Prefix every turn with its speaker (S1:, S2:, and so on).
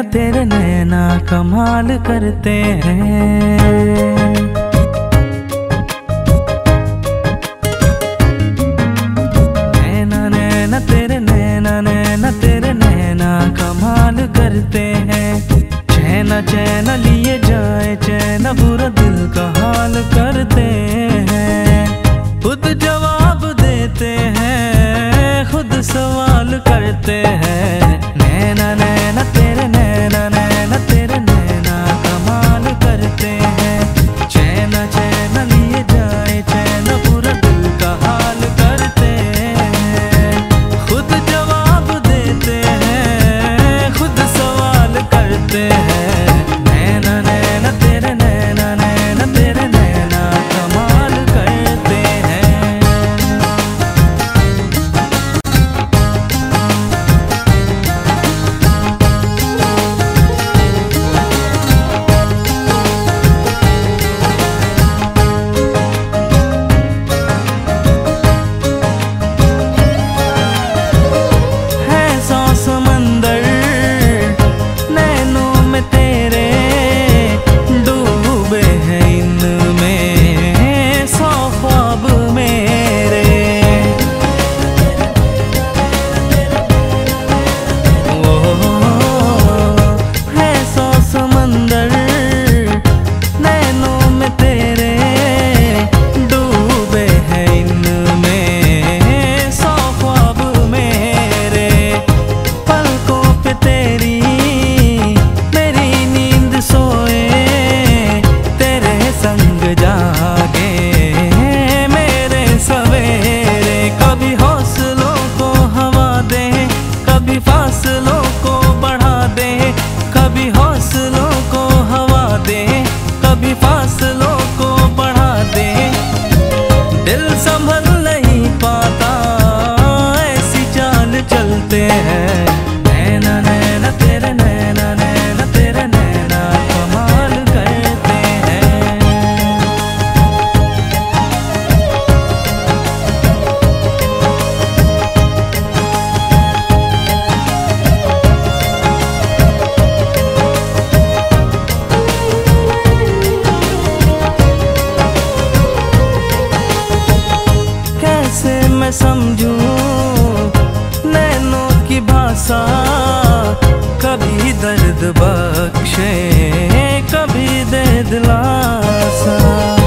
S1: नैना तेरे नैना कमाल करते हैं। नैना नैना, तेरे नैना नैना नैना कमाल करते हैं। लिए जागे मेरे सवेरे। कभी हौसलों को हवा दे, कभी फासलों को बढ़ा दे। कभी हौसलों को हवा दे, कभी फासलों को बढ़ा दे। दिल संभल नहीं पाता, ऐसी चाल चलते हैं। समझू। नैनों की भाषा कभी दर्द बख्शे कभी दे दिलासा